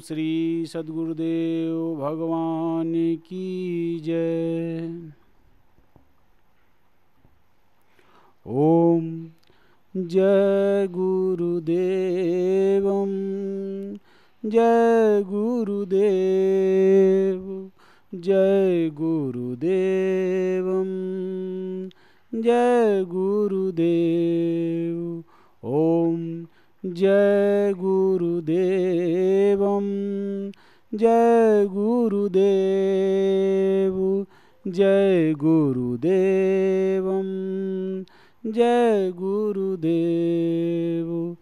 श्री सदगुरुदेव भगवान की जय। ओम जय गुरुदेव जय गुरुदेव जय गुरुदेव जय गुरुदेव। ओम जय गुरुदेव जय गुरुदेव जय गुरुदेव जय गुरुदेव।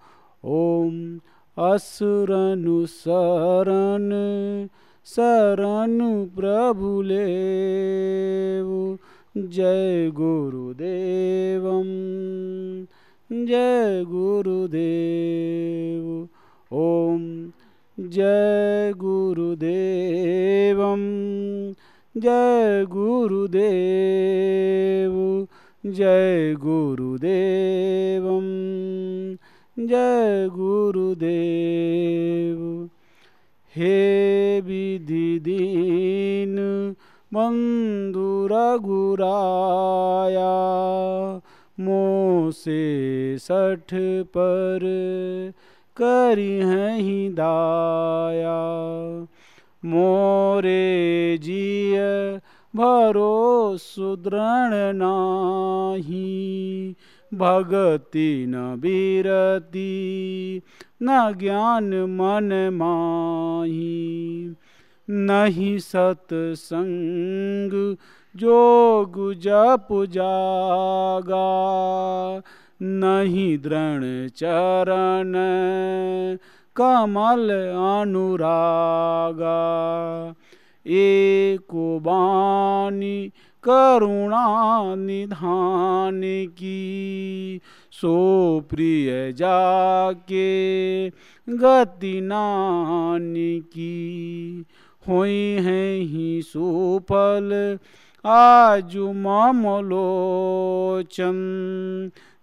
ओम असुरनुसरण शरण प्रभुलेव जय गुरुदेवम्। जय गुरुदेव। ओम जय गुरुदेव जय गुरुदेव। जय गुरुदेव जय गुरुदेव। हे विधि दीन मोसे सठ पर करी ही दाया। मोरे जिय भरो सुदृण नाही, भगति न बीरती, न ज्ञान मन माही। नहीं सत्संग जोग जप जागा नहीं दृण चरण, कमल अनुरागा। एक बानी करुणा निधान की, सो प्रिय जाके गति नान की। हुई हैं ही सुफल आजु मामलोचन,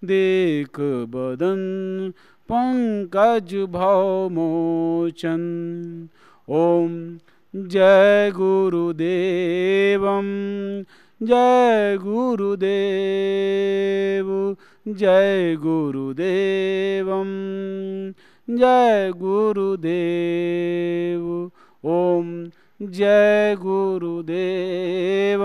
देख बदन, पंकज भवमोचन। ओम जय गुरुदेव जय गुरुदेव जय गुरुदेव जय गुरुदेव। ओम जय गुरुदेव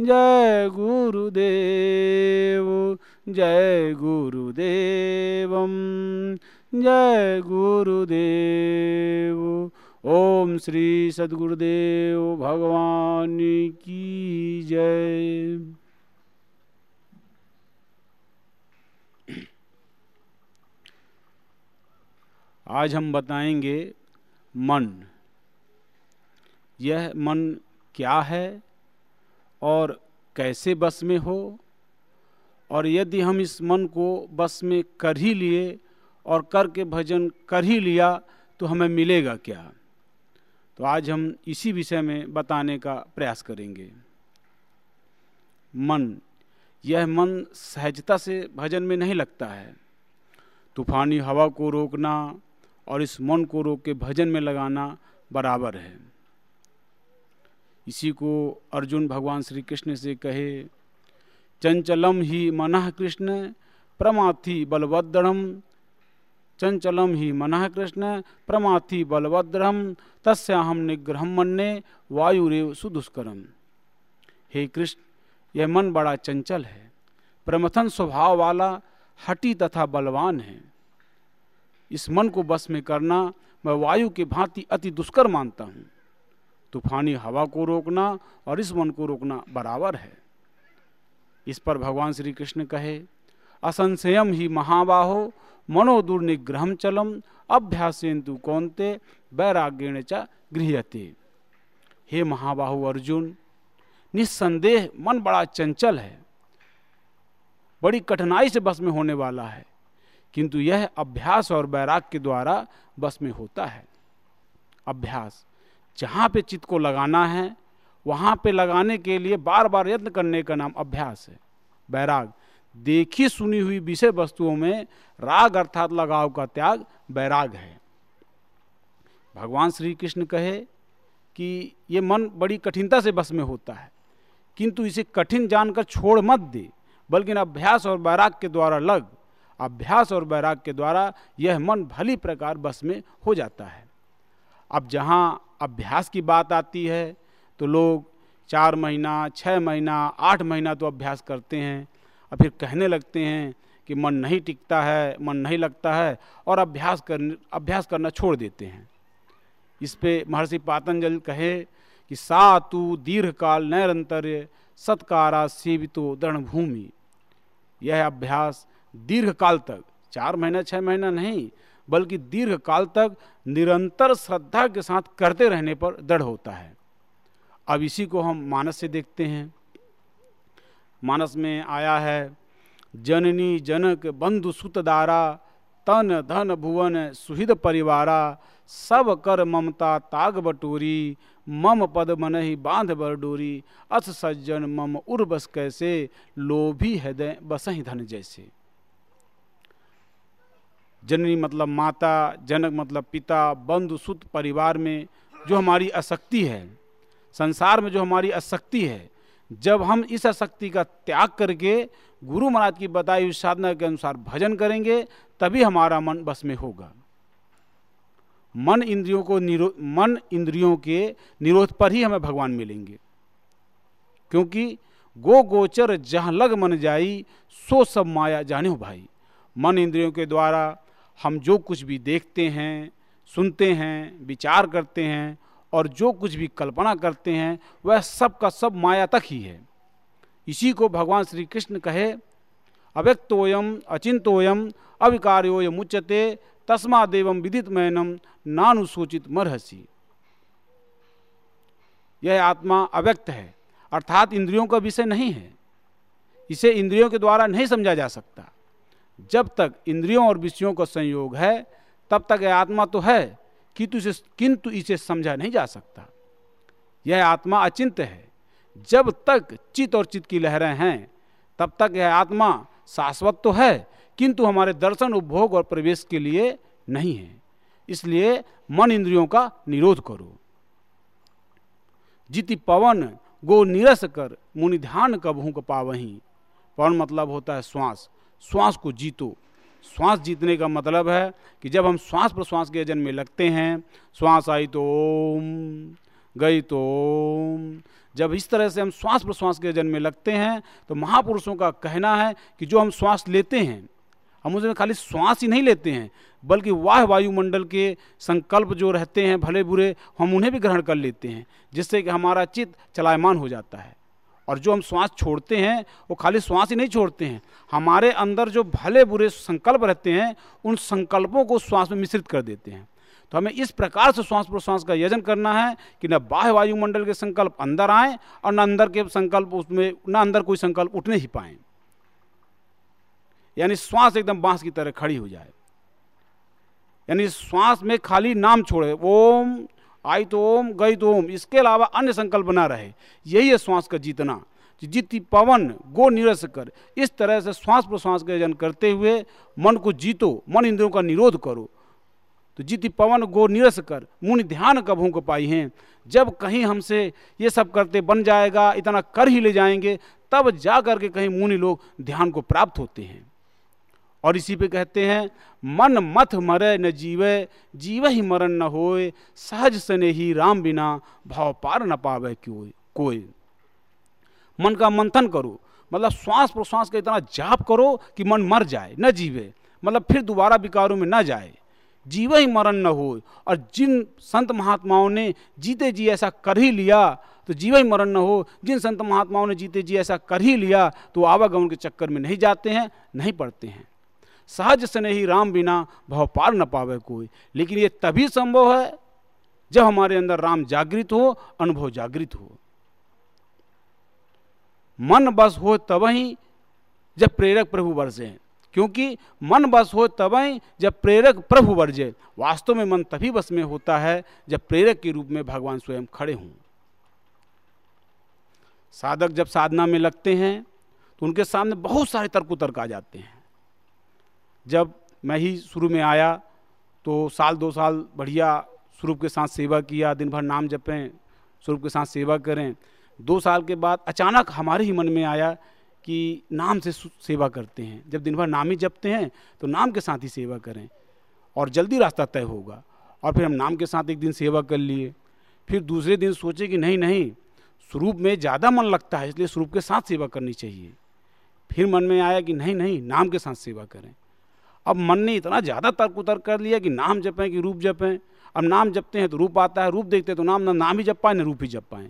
जय गुरुदेव। जय गुरुदेव जय गुरुदेव। ओम श्री सदगुरुदेव भगवान की जय। आज हम बताएँगे मन। यह मन क्या है और कैसे बस में हो? और यदि हम इस मन को बस में कर ही लिए और करके भजन कर ही लिया तो हमें मिलेगा क्या? तो आज हम इसी विषय में बताने का प्रयास करेंगे। मन, यह मन सहजता से भजन में नहीं लगता है। तूफानी हवा को रोकना और इस मन को रोक के भजन में लगाना बराबर है। इसी को अर्जुन भगवान श्री कृष्ण से कहे, चंचलम ही मन कृष्ण, प्रमाथि बलवद्रम चंचलम ही मन कृष्ण, प्रमाथि बलवद्रम तस्याहम निग्रह मन्ने, वायुरेव सुदुष्करम। हे कृष्ण, यह मन बड़ा चंचल है। प्रमथन स्वभाव वाला, हटी तथा बलवान है। इस मन को बस में करना, मैं वायु के भांति अति दुष्कर मानता हूँ। तूफानी हवा को रोकना और इस मन को रोकना बराबर है। इस पर भगवान श्री कृष्ण कहे असंशयम ही महाबाहो, मनो दुर्निग्रहम चलम अभ्यासेन्तु कौनते, वैराग्यण च गृहते हे महाबाहु अर्जुन, निस्संदेह मन बड़ा चंचल है। बड़ी कठिनाई से बस में होने वाला है, किंतु यह अभ्यास और वैराग के द्वारा बस में होता है। अभ्यास जहाँ पे चित्त को लगाना है, वहाँ पे लगाने के लिए बार बार यत्न करने का नाम अभ्यास है। बैराग, देखी सुनी हुई विषय वस्तुओं में राग अर्थात लगाव का त्याग बैराग है। भगवान श्री कृष्ण कहे कि ये मन बड़ी कठिनता से बस में होता है, किंतु इसे कठिन जानकर छोड़ मत दे, बल्कि अभ्यास और बैराग के द्वारा लग, अभ्यास और बैराग के द्वारा यह मन भली प्रकार बस में हो जाता है। अब जहाँ अभ्यास की बात आती है तो लोग चार महीना छः महीना, आठ महीना तो अभ्यास करते हैं और फिर कहने लगते हैं कि मन नहीं टिकता है, मन नहीं लगता है और अभ्यास कर अभ्यास करना छोड़ देते हैं। इस पे महर्षि पातंजल कहे कि सा तू दीर्घ काल नैरंतर्य सत्कारा सेवितो दृढ़ भूमि यह अभ्यास दीर्घ काल तक, चार महीना छः महीना नहीं बल्कि दीर्घ काल तक निरंतर श्रद्धा के साथ करते रहने पर दृढ़ होता है। अब इसी को हम मानस से देखते हैं। मानस में आया है, जननी जनक बंधु सुतदारा, तन धन भुवन सुहिद परिवारा, सब कर ममता ताग बटोरी, मम पद मन ही बाँध बर डोरी अस सज्जन मम उर बस कैसे, लोभी हृदय बसही धन जैसे। जननी मतलब माता, जनक मतलब पिता, बंधु, सुत परिवार में जो हमारी आसक्ति है, संसार में जो हमारी आसक्ति है, जब हम इस आसक्ति का त्याग करके गुरु महाराज की बताई हुई साधना के अनुसार भजन करेंगे, तभी हमारा मन बस में होगा। मन इंद्रियों को निरो, मन इंद्रियों के निरोध पर ही हमें भगवान मिलेंगे। क्योंकि गो गोचर जहाँ लग मन जाई, सो सब माया जाने हो भाई। मन इंद्रियों के द्वारा हम जो कुछ भी देखते हैं, सुनते हैं, विचार करते हैं और जो कुछ भी कल्पना करते हैं, वह सब का सब माया तक ही है। इसी को भगवान श्री कृष्ण कहे अव्यक्तोयम अचिंतोयम अविकार्योयम उच्यते तस्मादेव विदित मैनम नानुसूचित मरहसी। यह आत्मा अव्यक्त है, अर्थात इंद्रियों का विषय नहीं है। इसे इंद्रियों के द्वारा नहीं समझा जा सकता। जब तक इंद्रियों और विषयों का संयोग है, तब तक यह आत्मा तो है किंतु इसे किंतु इसे समझा नहीं जा सकता। यह आत्मा अचिंत है। जब तक चित और चित की लहरें हैं, तब तक यह आत्मा शाश्वत तो है, किंतु हमारे दर्शन, उपभोग और प्रवेश के लिए नहीं है। इसलिए मन इंद्रियों का निरोध करो। जिति पवन, गो निरस कर, मुनि ध्यान कबहू पावही पवन मतलब होता है श्वास। श्वास को जीतो। श्वास जीतने का मतलब है कि जब हम श्वास प्रश्वास के यजन में लगते हैं, श्वास आई तो ओम, गई तो ओम। जब इस तरह से हम श्वास प्रश्वास के यजन में लगते हैं तो महापुरुषों का कहना है कि जो हम श्वास लेते हैं, हम उसमें खाली श्वास ही नहीं लेते हैं, बल्कि वाह वायुमंडल के संकल्प जो रहते हैं, भले बुरे, हम उन्हें भी ग्रहण कर लेते हैं, जिससे कि हमारा चित्त चलायमान हो जाता है। और जो हम श्वास छोड़ते हैं, वो खाली श्वास ही नहीं छोड़ते हैं। हमारे अंदर जो भले बुरे संकल्प रहते हैं, उन संकल्पों को श्वास में मिश्रित कर देते हैं। तो हमें इस प्रकार से श्वास प्रश्वास का यजन करना है कि न बाह्य वायुमंडल के संकल्प अंदर आए और न अंदर के संकल्प उसमें, न अंदर कोई संकल्प उठने ही पाए। यानी श्वास एकदम बाँस की तरह खड़ी हो जाए। यानी श्वास में खाली नाम छोड़े, ओम आई तो ओम, गई तो ओम, इसके अलावा अन्य संकल्प ना रहे। यही है श्वास का जीतना। जीती पवन, गो निरस कर। इस तरह से श्वास प्रश्वास का यजन करते हुए मन को जीतो, मन इंद्रियों का निरोध करो। तो जीति पवन, गो निरस कर, मुनि ध्यान कभों को पाई हैं? जब कहीं हमसे ये सब करते बन जाएगा, इतना कर ही ले जाएँगे, तब जा कर के कहीं मुनि लोग ध्यान को प्राप्त होते हैं। और इसी पे कहते हैं, मन मथ मरे न जीवे, जीव ही मरण न होए, सहज सने ही राम बिना भाव पार न पावे क्यों कोई? मन का मंथन करो। मतलब श्वास प्रश्वास का इतना जाप करो कि मन मर जाए, न जीवे। मतलब फिर दोबारा विकारों में न जाए। जीव ही मरण न हो और जिन संत महात्माओं ने जीते जी ऐसा कर ही लिया तो जीव ही मरण न हो। जिन संत महात्माओं ने जीते जी ऐसा कर ही लिया तो आवागमन के चक्कर में नहीं जाते हैं, नहीं पढ़ते हैं। सहज से नहीं राम बिना भव पार न पावे कोई। लेकिन ये तभी संभव है, जब हमारे अंदर राम जागृत हो, अनुभव जागृत हो। मन बस हो तब ही जब प्रेरक प्रभु वर्जे क्योंकि मन बस हो तब ही जब प्रेरक प्रभु वर्जे वास्तव में मन तभी बस में होता है, जब प्रेरक के रूप में भगवान स्वयं खड़े हों। साधक जब साधना में लगते हैं तो उनके सामने बहुत सारे तर्क तर्क आ जाते हैं। जब मैं ही शुरू में आया तो साल दो साल बढ़िया स्वरूप के साथ सेवा किया दिन भर नाम जपें, स्वरूप के साथ सेवा करें। दो साल के बाद अचानक हमारे ही मन में आया कि नाम से सेवा करते हैं। जब दिन भर नाम ही जपते हैं तो नाम के साथ ही सेवा करें और जल्दी रास्ता तय होगा और फिर हम नाम के साथ एक दिन सेवा कर लिए। फिर दूसरे दिन सोचे कि नहीं नहीं, स्वरूप में ज़्यादा मन लगता है, इसलिए स्वरूप के साथ सेवा करनी चाहिए। फिर मन में आया कि नहीं नहीं, नाम के साथ सेवा करें। अब मन ने इतना ज़्यादा तर्क उतर्क कर लिया कि नाम जपें, कि रूप जपें। अब नाम जपते हैं तो रूप आता है, रूप देखते हैं तो नाम ना नाम ही जप पाए, ना रूप ही जप पाए।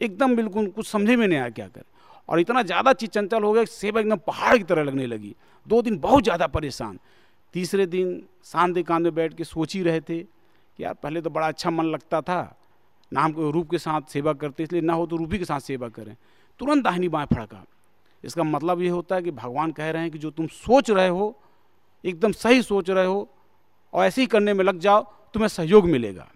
एकदम बिल्कुल कुछ समझे में नहीं आया क्या कर। और इतना ज़्यादा चीज़ चंचल हो गया कि सेवा एकदम पहाड़ की तरह लगने लगी। दो दिन बहुत ज़्यादा परेशान। तीसरे दिन शांत एकांत में बैठ के सोच ही रहे थे कि यार, पहले तो बड़ा अच्छा मन लगता था। नाम को रूप के साथ सेवा करते, इसलिए ना हो तो रूपी के साथ सेवा करें। तुरंत दाहिनी बाएँ फड़का। इसका मतलब ये होता है कि भगवान कह रहे हैं कि जो तुम सोच रहे हो एकदम सही सोच रहे हो और ऐसे ही करने में लग जाओ, तुम्हें सहयोग मिलेगा।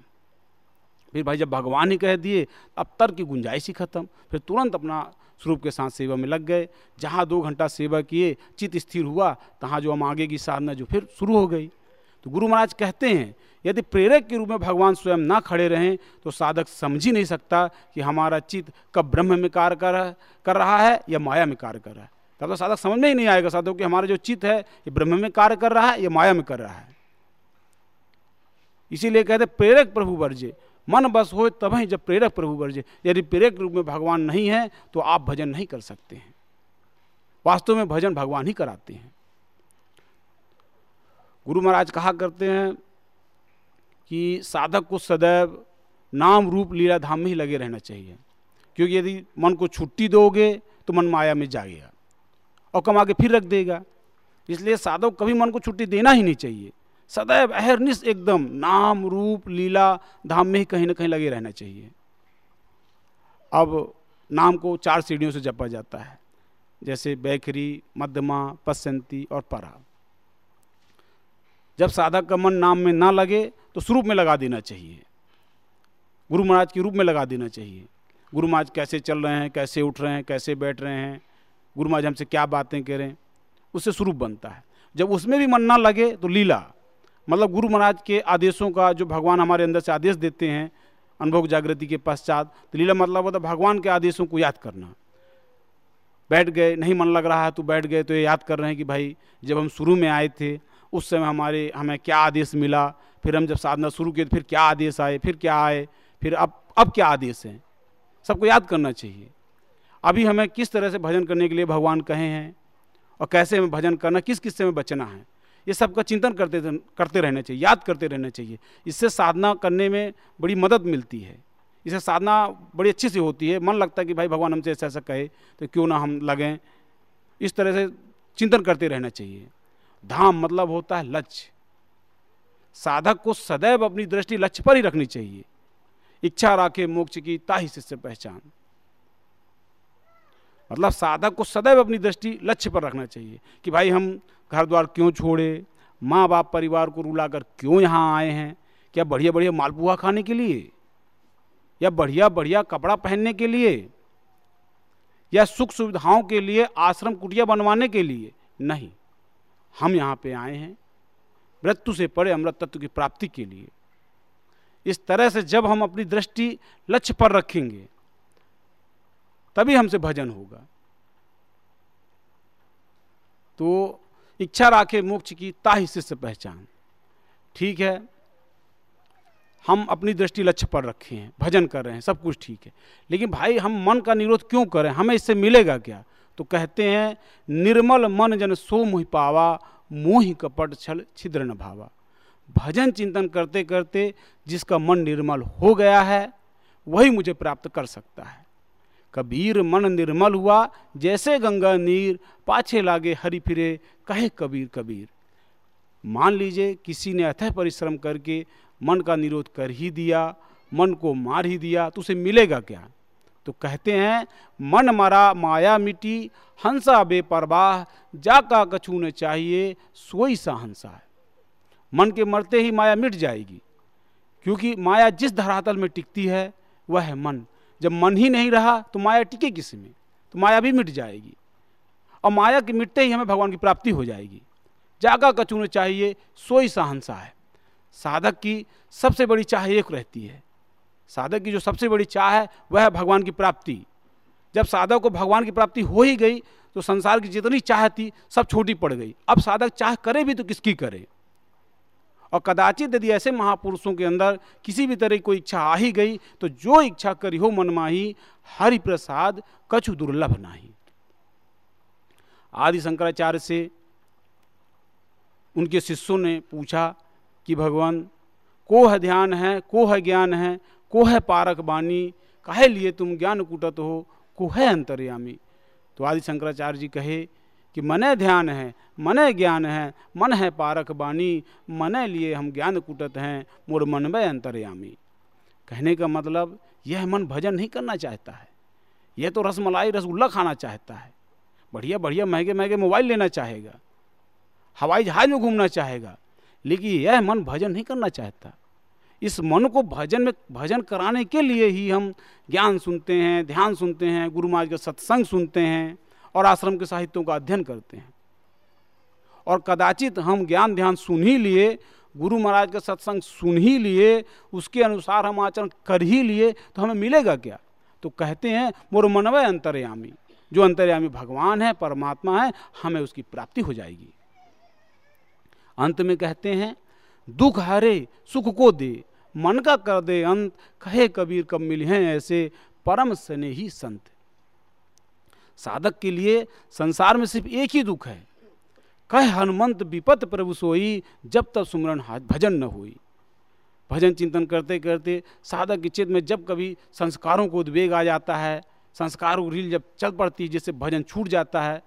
फिर भाई जब भगवान ही कह दिए, अब तर्क की गुंजाइश ही खत्म। फिर तुरंत अपना स्वरूप के साथ सेवा में लग गए। जहाँ दो घंटा सेवा किए चित स्थिर हुआ, तहाँ जो हम आगे की साधना जो फिर शुरू हो गई। तो गुरु महाराज कहते हैं, यदि प्रेरक के रूप में भगवान स्वयं ना खड़े रहें तो साधक समझ ही नहीं सकता कि हमारा चित्त कब ब्रह्म में कार्य कर रहा है, या माया में कार्य कर रहा है। तब तो साधक समझ में ही नहीं आएगा साधक कि हमारा जो चित्त है, ये ब्रह्म में कार्य कर रहा है, या माया में कर रहा है। इसीलिए कहते प्रेरक प्रभु वर्जे मन बस हो तब ही जब प्रेरक प्रभु वर्जे यदि प्रेरक रूप में भगवान नहीं है तो आप भजन नहीं कर सकते हैं। वास्तव में भजन भगवान ही कराते हैं। गुरु महाराज कहा करते हैं कि साधक को सदैव नाम रूप लीला धाम में ही लगे रहना चाहिए। क्योंकि यदि मन को छुट्टी दोगे तो मन माया में जाएगा और कमा के फिर रख देगा। इसलिए साधक कभी मन को छुट्टी देना ही नहीं चाहिए। सदैव अहरनिश एकदम नाम, रूप, लीला, धाम में ही कहीं ना कहीं लगे रहना चाहिए। अब नाम को चार सीढ़ियों से जपा जाता है, जैसे बैखरी, मध्यमा पसंती और परा। जब साधक का मन नाम में ना लगे तो स्वरूप में लगा देना चाहिए। गुरु महाराज के रूप में लगा देना चाहिए। गुरु महाराज कैसे चल रहे हैं, कैसे उठ रहे हैं, कैसे बैठ रहे हैं गुरु महाराज हमसे क्या बातें करें उससे स्वरूप बनता है। जब उसमें भी मन ना लगे तो लीला मतलब गुरु महाराज के आदेशों का जो भगवान हमारे अंदर से आदेश देते हैं, अनुभव जागृति के पश्चात तो लीला मतलब होता है भगवान के आदेशों को याद करना। बैठ गए, नहीं मन लग रहा है तो बैठ गए तो ये याद कर रहे हैं कि भाई, जब हम शुरू में आए थे, उस समय हमारे, हमें क्या आदेश मिला, फिर हम जब साधना शुरू किए तो फिर क्या आदेश आए, फिर क्या आए, फिर अब अब क्या आदेश हैं? सबको याद करना चाहिए। अभी हमें किस तरह से भजन करने के लिए भगवान कहे हैं और कैसे हमें भजन करना, किस किस्से में बचना है, ये सब का चिंतन करते करते रहना चाहिए, याद करते रहना चाहिए। इससे साधना करने में बड़ी मदद मिलती है। इससे साधना बड़ी अच्छी सी होती है। मन लगता है कि भाई भगवान हमसे ऐसा ऐसा कहे तो क्यों ना हम लगें। इस तरह से चिंतन करते रहना चाहिए। धाम मतलब होता है लक्ष्य। साधक को सदैव अपनी दृष्टि लक्ष्य पर ही रखनी चाहिए। इच्छा राखे मोक्ष की ताही शिष्य पहचान। मतलब साधक को सदैव अपनी दृष्टि लक्ष्य पर रखना चाहिए कि भाई हम घर द्वार क्यों छोड़े? माँ बाप परिवार को रुलाकर क्यों यहाँ आए हैं? क्या बढ़िया बढ़िया मालपुआ खाने के लिए? या बढ़िया बढ़िया कपड़ा पहनने के लिए? या सुख सुविधाओं के लिए आश्रम कुटिया बनवाने के लिए? नहीं। हम यहाँ पे आए हैं मृत्यु से परे अमृत तत्व की प्राप्ति के लिए। इस तरह से जब हम अपनी दृष्टि लक्ष्य पर रखेंगे तभी हमसे भजन होगा। तो इच्छा राखे मोक्ष की ताही शिष्य पहचान। ठीक है। हम अपनी दृष्टि लक्ष्य पर रखे हैं, भजन कर रहे हैं, सब कुछ ठीक है। लेकिन भाई, हम मन का निरोध क्यों करें? हमें इससे मिलेगा क्या? तो कहते हैं, निर्मल मन जन सो मुहि पावा, मोहि कपट छल छिद्र न भावा। भजन चिंतन करते करते जिसका मन निर्मल हो गया है, वही मुझे प्राप्त कर सकता है। कबीर मन निर्मल हुआ, जैसे गंगा नीर पाछे लागे हरि फिरे, कहे कबीर कबीर। मान लीजिए, किसी ने अथह परिश्रम करके मन का निरोध कर ही दिया, मन को मार ही दिया तो उसे मिलेगा क्या? तो कहते हैं, मन मरा माया मिटी, हंसा बेपरवाह, जा का कछू न चाहिए, सोई सा हंसा है। मन के मरते ही माया मिट जाएगी, क्योंकि माया जिस धरातल में टिकती है, वह है मन। जब मन ही नहीं रहा तो माया टिके किसमें तो माया भी मिट जाएगी। और माया के मिटते ही हमें भगवान की प्राप्ति हो जाएगी। जागा कचून चाहिए, सोई सहनसा है। साधक की सबसे बड़ी चाह एक रहती है। साधक की जो सबसे बड़ी चाह है, वह है भगवान की प्राप्ति। जब साधक को भगवान की प्राप्ति हो ही गई तो संसार की जितनी चाह थी, सब छोटी पड़ गई। अब साधक चाह करे भी तो किसकी करे? और कदाचित यदि ऐसे महापुरुषों के अंदर किसी भी तरह कोई इच्छा आ ही गई तो जो इच्छा करी हो मनमाही हरि प्रसाद कछु दुर्लभ नाही। आदि शंकराचार्य से उनके शिष्यों ने पूछा कि, भगवान को है ध्यान है को है ज्ञान है को है पारक बानी कहे लिए तुम ज्ञान कुटत हो को है अंतर्यामी? तो आदि शंकराचार्य जी कहे कि, मने ध्यान है मने ज्ञान है, मन है पारक बानी मने लिए हम ज्ञान कुटत हैं मोर मन में अंतर्यामी। कहने का मतलब यह मन भजन नहीं करना चाहता है। यह तो रसमलाई रसगुल्ला खाना चाहता है। बढ़िया बढ़िया, महँगे महँगे मोबाइल लेना चाहेगा। हवाई जहाज़ में घूमना चाहेगा। लेकिन यह मन भजन नहीं करना चाहता। इस मन को भजन में, भजन कराने के लिए ही हम ज्ञान सुनते हैं, ध्यान सुनते हैं, गुरु महाराज का सत्संग सुनते हैं और आश्रम के साहित्यों का अध्ययन करते हैं। और कदाचित हम ज्ञान ध्यान सुन ही लिए, गुरु महाराज का सत्संग सुन ही लिए, उसके अनुसार हम आचरण कर ही लिए तो हमें मिलेगा क्या? तो कहते हैं, मोर मनवय अंतर्यामी। जो अंतर्यामी भगवान है, परमात्मा है, हमें उसकी प्राप्ति हो जाएगी। अंत में कहते हैं, दुख हरे, सुख को दे, मन का कर दे अंत, कहे कबीर कब मिले हैं ऐसे, परम सने ही संत। साधक के लिए संसार में सिर्फ़ एक ही दुख है। कह हनुमंत विपत प्रभु सोई, जब तक सुमरण भजन न हुई। भजन चिंतन करते करते साधक के चित्त में जब कभी संस्कारों को उद्वेग आ जाता है, संस्कारों रील जब चल पड़ती है, जिससे भजन छूट जाता है,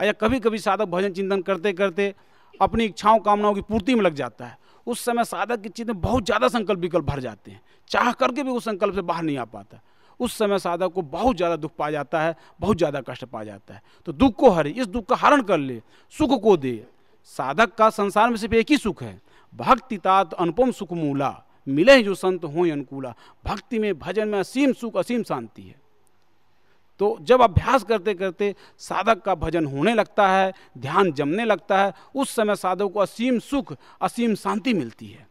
या कभी कभी साधक भजन चिंतन करते करते अपनी इच्छाओं, कामनाओं की पूर्ति में लग जाता है। उस समय साधक की चित्त में बहुत ज़्यादा संकल्प विकल्प भर जाते हैं। चाह करके भी उस संकल्प से बाहर नहीं आ पाता। उस समय साधक को बहुत ज़्यादा दुख पा जाता है, बहुत ज़्यादा कष्ट पा जाता है। तो दुख को हरे, इस दुख का हरण कर ले, सुख को दे। साधक का संसार में सिर्फ़ एक ही सुख है। भक्ति तात अनुपम सुख मूला, मिले जो संत हो अनुकूला। भक्ति में, भजन में असीम सुख, असीम शांति है। तो जब अभ्यास करते करते साधक का भजन होने लगता है, ध्यान जमने लगता है, उस समय साधक को असीम सुख, असीम शांति मिलती है।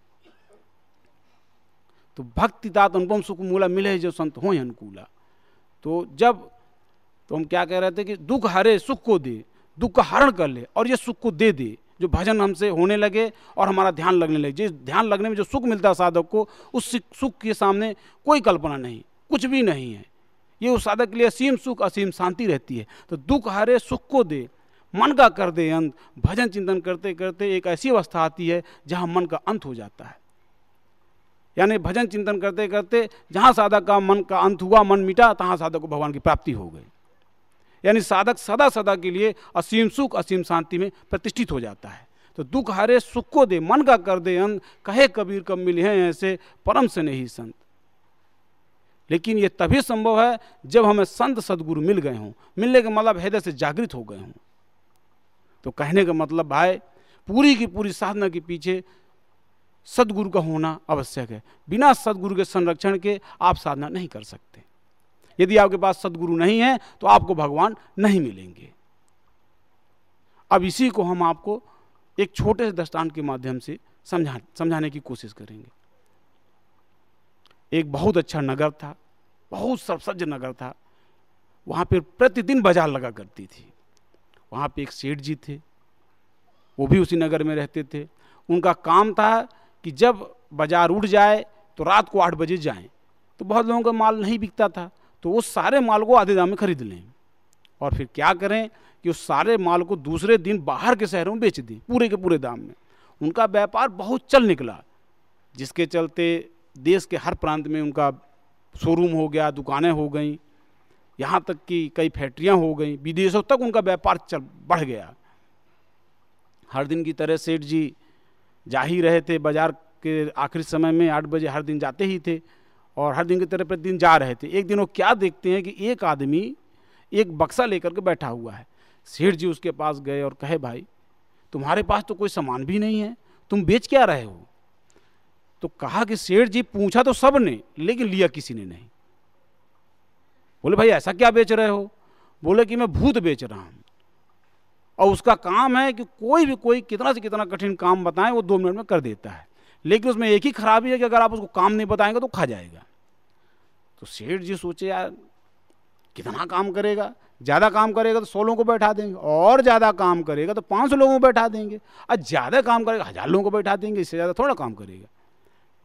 तो भक्ति तात अनुपम सुख मूला मिले जो संत हो अनुकूला तो जब तो हम क्या कह रहे थे कि दुख हरे, सुख को दे, दुख का हरण कर ले और ये सुख को दे दे, जो भजन हमसे होने लगे और हमारा ध्यान लगने लगे। जिस ध्यान लगने में जो सुख मिलता है साधक को, उस सुख के सामने कोई कल्पना नहीं, कुछ भी नहीं है। ये उस साधक के लिए असीम सुख, असीम शांति रहती है। तो दुख हरे, सुख को दे, मन का कर दे अंत। भजन चिंतन करते करते एक ऐसी अवस्था आती है जहाँ मन का अंत हो जाता है। यानी भजन चिंतन करते करते जहाँ साधक का मन का अंत हुआ, मन मिटा, तहाँ साधक को भगवान की प्राप्ति हो गई। यानी साधक सदा सदा के लिए असीम सुख, असीम शांति में प्रतिष्ठित हो जाता है। तो दुख हरे, सुख को दे, मन का कर दे अंत कहे कबीर कब मिले हैं ऐसे परम से नहीं संत। लेकिन ये तभी संभव है जब हमें संत सदगुरु मिल गए हों, मिलने का मतलब हृदय से जागृत हो गए हों। तो कहने का मतलब भाई, पूरी की पूरी साधना के पीछे सदगुरु का होना आवश्यक है। बिना सदगुरु के संरक्षण के आप साधना नहीं कर सकते। यदि आपके पास सदगुरु नहीं है तो आपको भगवान नहीं मिलेंगे। अब इसी को हम आपको एक छोटे से दृष्टांत के माध्यम से समझा, समझाने की कोशिश करेंगे। एक बहुत अच्छा नगर था, बहुत सरसज नगर था। वहाँ पर प्रतिदिन बाज़ार लगा करती थी। वहाँ पे एक सेठ जी थे, वो भी उसी नगर में रहते थे। उनका काम था कि जब बाज़ार उठ जाए तो रात को आठ बजे जाएँ। तो बहुत लोगों का माल नहीं बिकता था तो उस सारे माल को आधे दाम में खरीद लें। और फिर क्या करें कि उस सारे माल को दूसरे दिन बाहर के शहरों में बेच दें, पूरे के पूरे दाम में। उनका व्यापार बहुत चल निकला, जिसके चलते देश के हर प्रांत में उनका शोरूम हो गया, दुकानें हो गई। यहाँ तक कि कई फैक्ट्रियाँ हो गई, विदेशों तक उनका व्यापार चल, बढ़ गया। हर दिन की तरह सेठ जी जा ही रहे थे बाज़ार के आखिरी समय में आठ बजे हर दिन जाते ही थे और हर दिन की तरह प्रतिदिन जा रहे थे। एक दिन वो क्या देखते हैं कि एक आदमी एक बक्सा लेकर के बैठा हुआ है। सेठ जी उसके पास गए और कहे, भाई, तुम्हारे पास तो कोई सामान भी नहीं है, तुम बेच क्या रहे हो? तो कहा कि, सेठ जी, पूछा तो सबने लेकिन लिया किसी ने नहीं। बोले, भाई, ऐसा क्या बेच रहे हो? बोले कि, मैं भूत बेच रहा हूँ। और उसका काम है कि कोई भी, कोई कितना से कितना कठिन काम बताए, वो दो मिनट में कर देता है। लेकिन उसमें एक ही खराबी है कि अगर आप उसको काम नहीं बताएँगे तो खा जाएगा। तो सेठ जी सोचे, यार, कितना काम करेगा? ज़्यादा काम करेगा तो सौ लोगों को बैठा देंगे, और ज़्यादा काम करेगा तो पाँच सौ लोगों को बैठा देंगे, और ज़्यादा काम करेगा, हज़ार लोगों को बैठा देंगे, इससे ज़्यादा थोड़ा काम करेगा।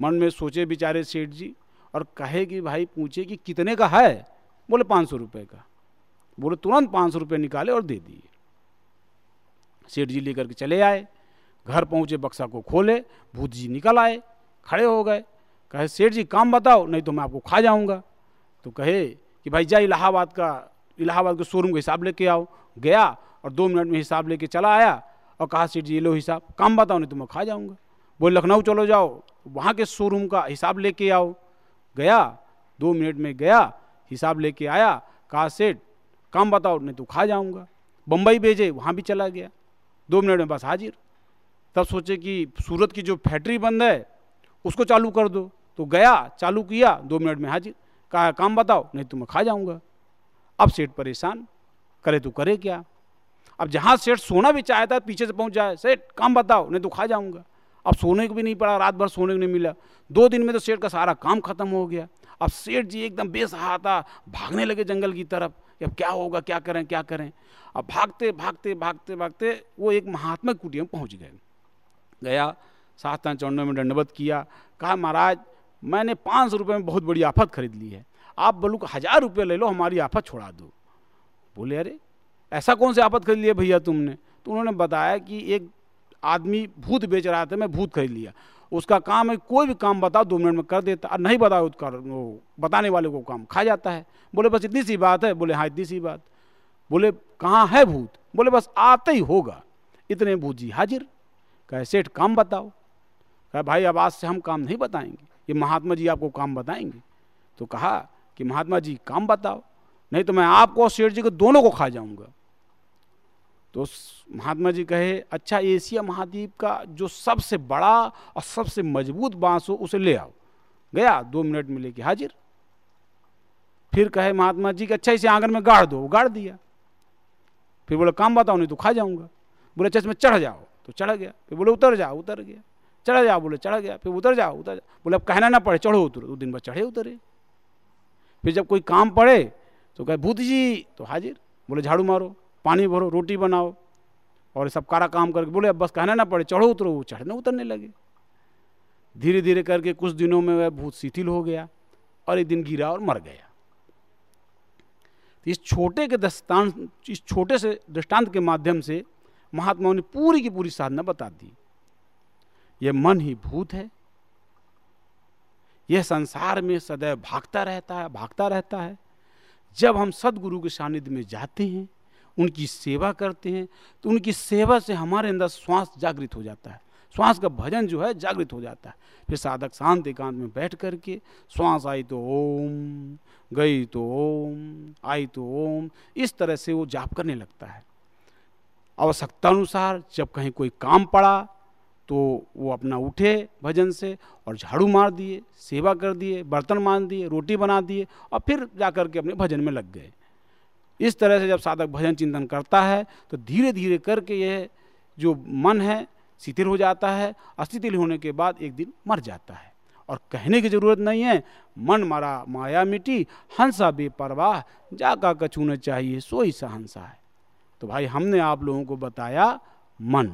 मन में सोचे बेचारे सेठ जी, और कहे कि, भाई पूछे कि कितने का है? बोले, पाँच सौ रुपये का। बोले, तुरंत पाँच सौ रुपये निकाले और दे दिए। सेठ जी लेकर के चले आए, घर पहुँचे, बक्सा को खोले भूत जी निकल आए, खड़े हो गए। कहे सेठ जी काम बताओ, नहीं तो मैं आपको खा जाऊँगा। तो कहे कि, भाई, जा इलाहाबाद का, इलाहाबाद के शोरूम का हिसाब लेके आओ। गया और दो मिनट में हिसाब लेके चला आया और कहा सेठ जी ये लो हिसाब, काम बताओ, नहीं तो मैं खा जाऊँगा। बोले, लखनऊ चलो जाओ, वहाँ के शोरूम का हिसाब लेके आओ। गया, दो मिनट में गया, हिसाब लेके आया, कहा, सेठ, काम बताओ, नहीं तो खा जाऊँगा। बम्बई भेजे, वहाँ भी चला गया। दो मिनट में बस हाजिर। तब सोचे कि सूरत की जो फैक्ट्री बंद है, उसको चालू कर दो। तो गया, चालू किया, दो मिनट में हाजिर। कहा, काम बताओ, नहीं तो मैं खा जाऊँगा। अब सेठ परेशान, करे तो करे क्या? अब जहाँ सेठ सोना भी चाहता पीछे से पहुँच जाए। सेठ, काम बताओ, नहीं तो खा जाऊँगा। अब सोने को भी नहीं पड़ा, रात भर सोने को नहीं मिला। दो दिन में तो सेठ का सारा काम खत्म हो गया। अब सेठ जी एकदम बेसहाता भागने लगे जंगल की तरफ़ अब क्या होगा, क्या करें क्या करें। अब भागते भागते भागते भागते वो एक महात्मा कुटिया में पहुँच गए। गया शास्त्र चौंडों में दंडवत किया, कहा, महाराज, मैंने पाँच सौ रुपये में बहुत बड़ी आफत खरीद ली है। आप बोलू हज़ार रुपये ले लो, हमारी आफत छोड़ा दो। बोले, अरे, ऐसा कौन सी आफत खरीद लिया भैया तुमने? तो उन्होंने बताया कि एक आदमी भूत बेच रहा था, मैं भूत खरीद लिया। उसका काम है, कोई भी काम बताओ, दो मिनट में कर देता और नहीं बताओ, उसका वो बताने वाले को काम खा जाता है। बोले, बस इतनी सी बात है। बोले हाँ इतनी सी बात। बोले, कहाँ है भूत? बोले, बस आते ही होगा। इतने भूत जी हाजिर। कहे, सेठ, काम बताओ। कहे, भाई, अब आज से हम काम नहीं बताएँगे। ये महात्मा जी आपको काम बताएँगे। तो कहा कि, महात्मा जी, काम बताओ। नहीं तो मैं आपको और सेठ जी को दोनों को खा जाऊँगा। तो महात्मा जी कहे अच्छा एशिया महाद्वीप का जो सबसे बड़ा और सबसे मज़बूत बाँस हो, उसे ले आओ। गया, दो मिनट में लेके हाजिर। फिर कहे महात्मा जी कि अच्छा इसे आँगन में गाड़ दो। गाड़ दिया। फिर बोले, काम बताओ, नहीं तो खा जाऊँगा। बोले अच्छा इसमें चढ़ जाओ। तो चढ़ गया। फिर बोले, उतर जाओ, उतर गया। चढ़ जाओ, बोले, चढ़ गया। फिर उतर जाओ उतर जाओ। बोले, अब कहना ना पड़े, चढ़ो उतरो। दिन भर चढ़े उतरे। फिर जब कोई काम पड़े तो कहे, भूत जी तो हाजिर। बोले, झाड़ू मारो। पानी भरो, रोटी बनाओ। और सब कारा काम करके बोले, अब बस कहना ना पड़े, चढ़ो, उतरो, वो चढ़ने उतरने लगे। धीरे धीरे करके कुछ दिनों में वह भूत शिथिल हो गया और एक दिन गिरा और मर गया। इस छोटे के दृष्टांत, इस छोटे से दृष्टांत के माध्यम से महात्माओं ने पूरी की पूरी साधना बता दी। यह मन ही भूत है। यह संसार में सदैव भागता रहता है, भागता रहता है। जब हम सदगुरु के सानिध्य में जाते हैं उनकी सेवा करते हैं तो उनकी सेवा से हमारे अंदर श्वास जागृत हो जाता है। श्वास का भजन जो है जागृत हो जाता है। फिर साधक शांत एकांत में बैठ करके श्वास आई तो ओम, गई तो ओम, आई तो ओम, इस तरह से वो जाप करने लगता है। आवश्यकता अनुसार जब कहीं कोई काम पड़ा तो वो अपना उठे भजन से और झाड़ू मार दिए, सेवा कर दिए, बर्तन मान दिए, रोटी बना दिए और फिर जाकर के अपने भजन में लग गए। इस तरह से जब साधक भजन चिंतन करता है तो धीरे धीरे करके यह जो मन है, शिथिल हो जाता है अस्थितिल होने के बाद एक दिन मर जाता है। और कहने की ज़रूरत नहीं है, मन मरा माया मिटी, हंसा बेपरवाह, जा का न चाहिए सोई सा हंसा है। तो भाई, हमने आप लोगों को बताया मन।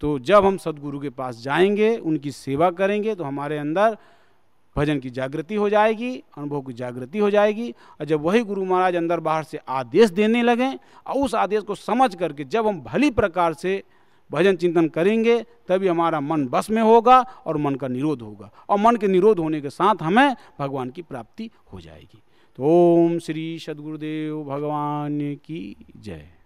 तो जब हम सदगुरु के पास जाएँगे, उनकी सेवा करेंगे तो हमारे अंदर भजन की जागृति हो जाएगी, अनुभव की जागृति हो जाएगी। और जब वही गुरु महाराज अंदर बाहर से आदेश देने लगें, और उस आदेश को समझ करके जब हम भली प्रकार से भजन चिंतन करेंगे, तभी हमारा मन बस में होगा और मन का निरोध होगा। और मन के निरोध होने के साथ हमें भगवान की प्राप्ति हो जाएगी। तो ओम श्री सदगुरुदेव भगवान की जय।